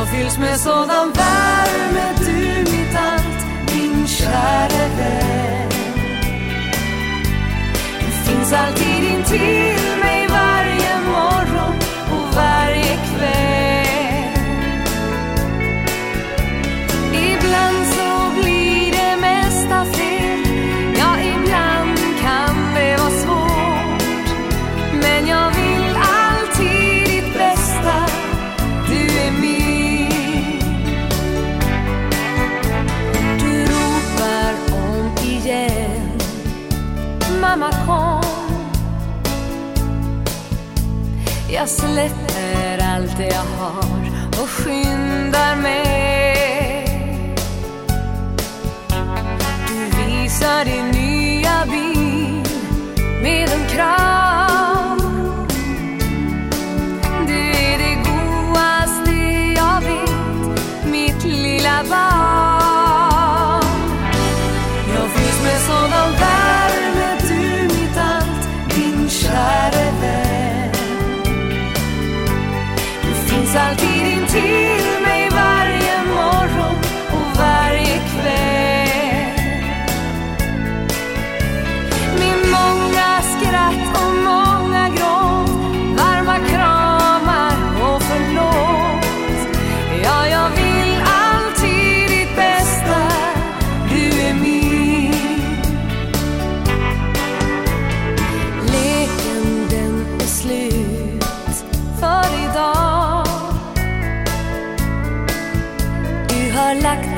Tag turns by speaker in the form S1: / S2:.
S1: Jag fylls med sådan värme du mitt allt, min käre vän. Du finns alltid intill Jag släpper allt det jag har och skyndar mig. Du visar din Lack